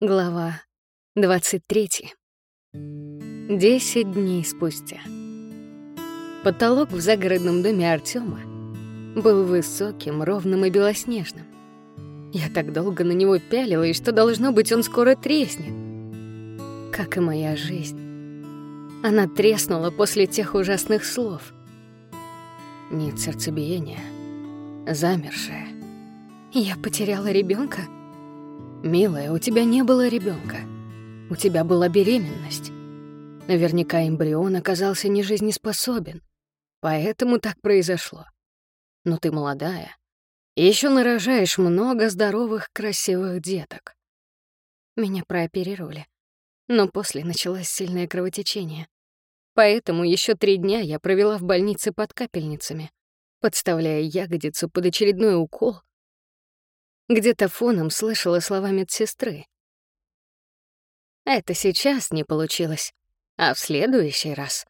Глава 23. Десять дней спустя. Потолок в загородном доме Артема был высоким, ровным и белоснежным. Я так долго на него пялилась, что, должно быть, он скоро треснет. Как и моя жизнь. Она треснула после тех ужасных слов. Нет сердцебиения, замершая. Я потеряла ребенка. «Милая, у тебя не было ребенка. У тебя была беременность. Наверняка эмбрион оказался нежизнеспособен. Поэтому так произошло. Но ты молодая. Еще нарожаешь много здоровых, красивых деток. Меня прооперировали. Но после началось сильное кровотечение. Поэтому еще три дня я провела в больнице под капельницами, подставляя ягодицу под очередной укол где-то фоном слышала слова медсестры. «Это сейчас не получилось, а в следующий раз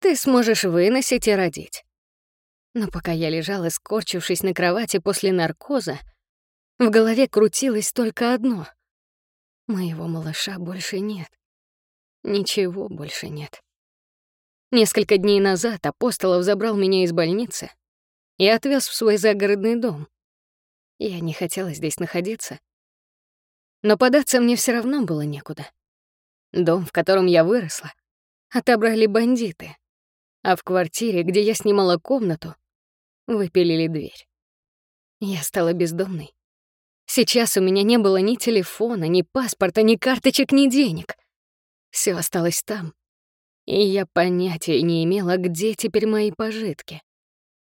ты сможешь выносить и родить». Но пока я лежала, скорчившись на кровати после наркоза, в голове крутилось только одно. Моего малыша больше нет. Ничего больше нет. Несколько дней назад Апостолов забрал меня из больницы и отвез в свой загородный дом. Я не хотела здесь находиться. Но податься мне все равно было некуда. Дом, в котором я выросла, отобрали бандиты, а в квартире, где я снимала комнату, выпилили дверь. Я стала бездомной. Сейчас у меня не было ни телефона, ни паспорта, ни карточек, ни денег. Все осталось там. И я понятия не имела, где теперь мои пожитки.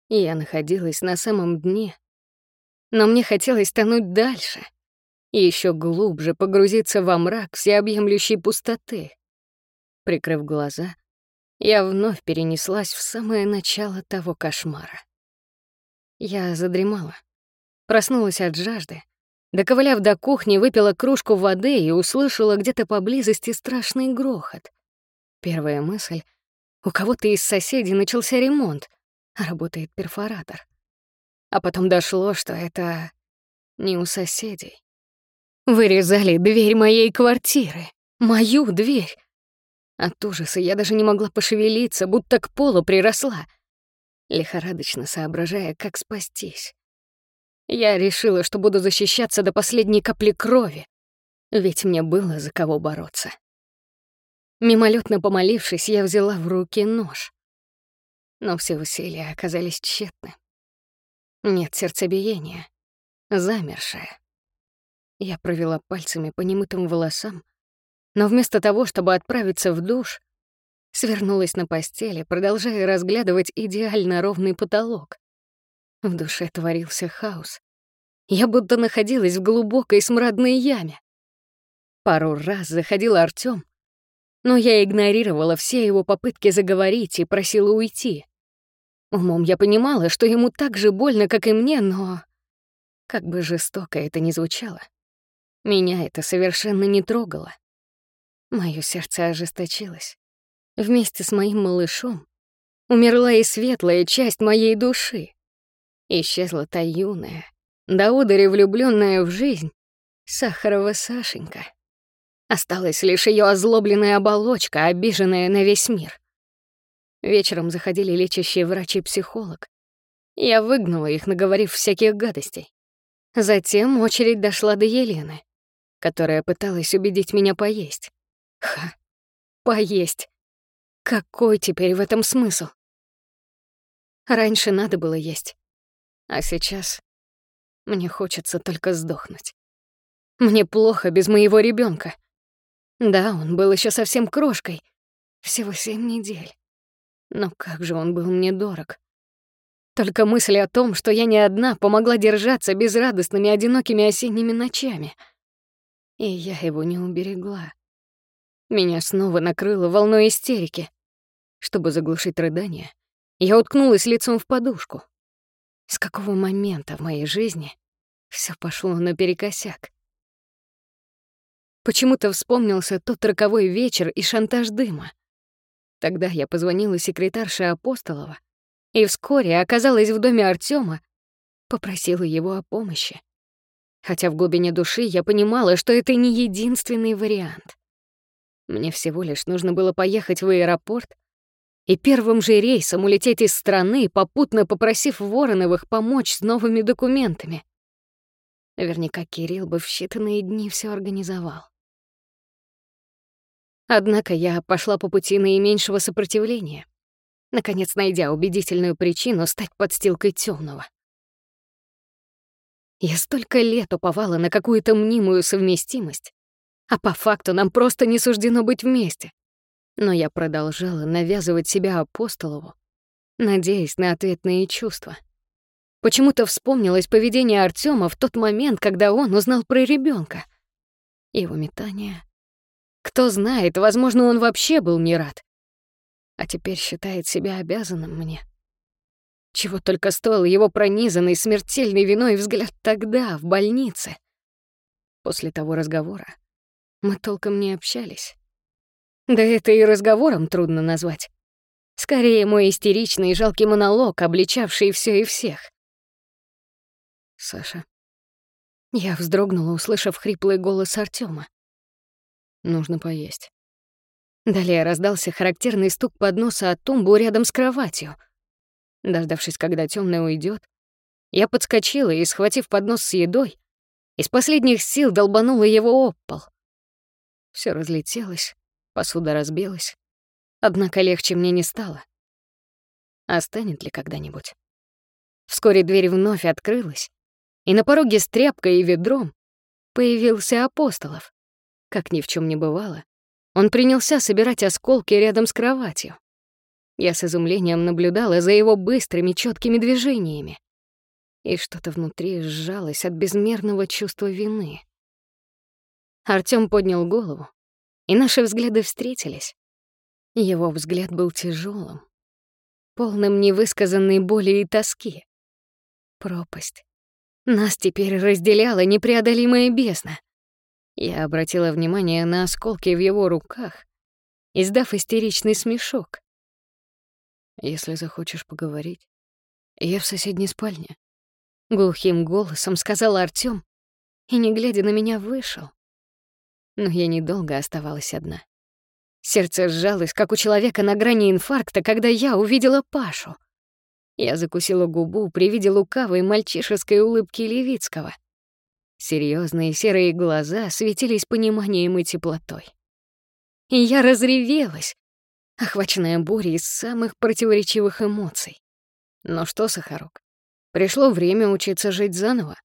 Я находилась на самом дне но мне хотелось тонуть дальше еще глубже погрузиться во мрак всеобъемлющей пустоты. Прикрыв глаза, я вновь перенеслась в самое начало того кошмара. Я задремала, проснулась от жажды, доковыляв до кухни, выпила кружку воды и услышала где-то поблизости страшный грохот. Первая мысль — у кого-то из соседей начался ремонт, работает перфоратор. А потом дошло, что это не у соседей. Вырезали дверь моей квартиры. Мою дверь. От ужаса я даже не могла пошевелиться, будто к полу приросла, лихорадочно соображая, как спастись. Я решила, что буду защищаться до последней капли крови, ведь мне было за кого бороться. Мимолетно помолившись, я взяла в руки нож. Но все усилия оказались тщетны. Нет сердцебиения. Замершая. Я провела пальцами по немытым волосам, но вместо того, чтобы отправиться в душ, свернулась на постели, продолжая разглядывать идеально ровный потолок. В душе творился хаос. Я будто находилась в глубокой смрадной яме. Пару раз заходил Артём, но я игнорировала все его попытки заговорить и просила уйти. Умом я понимала, что ему так же больно, как и мне, но... Как бы жестоко это ни звучало, меня это совершенно не трогало. Моё сердце ожесточилось. Вместе с моим малышом умерла и светлая часть моей души. Исчезла та юная, до удари влюблённая в жизнь, Сахарова Сашенька. Осталась лишь её озлобленная оболочка, обиженная на весь мир. Вечером заходили лечащие врач и психолог. Я выгнала их, наговорив всяких гадостей. Затем очередь дошла до Елены, которая пыталась убедить меня поесть. Ха, поесть. Какой теперь в этом смысл? Раньше надо было есть, а сейчас мне хочется только сдохнуть. Мне плохо без моего ребенка. Да, он был еще совсем крошкой, всего семь недель. Но как же он был мне дорог. Только мысль о том, что я не одна, помогла держаться безрадостными одинокими осенними ночами. И я его не уберегла. Меня снова накрыло волной истерики. Чтобы заглушить рыдание, я уткнулась лицом в подушку. С какого момента в моей жизни все пошло наперекосяк? Почему-то вспомнился тот роковой вечер и шантаж дыма. Тогда я позвонила секретарше Апостолова и вскоре оказалась в доме Артема, попросила его о помощи. Хотя в глубине души я понимала, что это не единственный вариант. Мне всего лишь нужно было поехать в аэропорт и первым же рейсом улететь из страны, попутно попросив Вороновых помочь с новыми документами. Наверняка Кирилл бы в считанные дни все организовал. Однако я пошла по пути наименьшего сопротивления, наконец найдя убедительную причину стать подстилкой темного. Я столько лет уповала на какую-то мнимую совместимость, а по факту нам просто не суждено быть вместе. Но я продолжала навязывать себя апостолову, надеясь на ответные чувства — Почему-то вспомнилось поведение Артема в тот момент, когда он узнал про ребенка. Его метание. Кто знает, возможно, он вообще был не рад. А теперь считает себя обязанным мне. Чего только стоил его пронизанный смертельной виной взгляд тогда, в больнице. После того разговора мы толком не общались. Да это и разговором трудно назвать. Скорее, мой истеричный и жалкий монолог, обличавший все и всех. Саша. Я вздрогнула, услышав хриплый голос Артема. Нужно поесть. Далее раздался характерный стук подноса от тумбу рядом с кроватью. Дождавшись, когда темная уйдет, я подскочила и, схватив поднос с едой, из последних сил долбанула его об пол. Все разлетелось, посуда разбилась. Однако легче мне не стало. А ли когда-нибудь? Вскоре дверь вновь открылась, и на пороге с тряпкой и ведром появился Апостолов. Как ни в чем не бывало, он принялся собирать осколки рядом с кроватью. Я с изумлением наблюдала за его быстрыми, четкими движениями. И что-то внутри сжалось от безмерного чувства вины. Артём поднял голову, и наши взгляды встретились. Его взгляд был тяжелым, полным невысказанной боли и тоски. Пропасть, нас теперь разделяла непреодолимая бездна. Я обратила внимание на осколки в его руках, издав истеричный смешок. «Если захочешь поговорить, я в соседней спальне», — глухим голосом сказал Артём, и, не глядя на меня, вышел. Но я недолго оставалась одна. Сердце сжалось, как у человека на грани инфаркта, когда я увидела Пашу — я закусила губу при виде лукавой мальчишеской улыбки Левицкого. Серьезные серые глаза светились пониманием и теплотой. И я разревелась, охваченная бурей из самых противоречивых эмоций. Но что, Сахарок, пришло время учиться жить заново.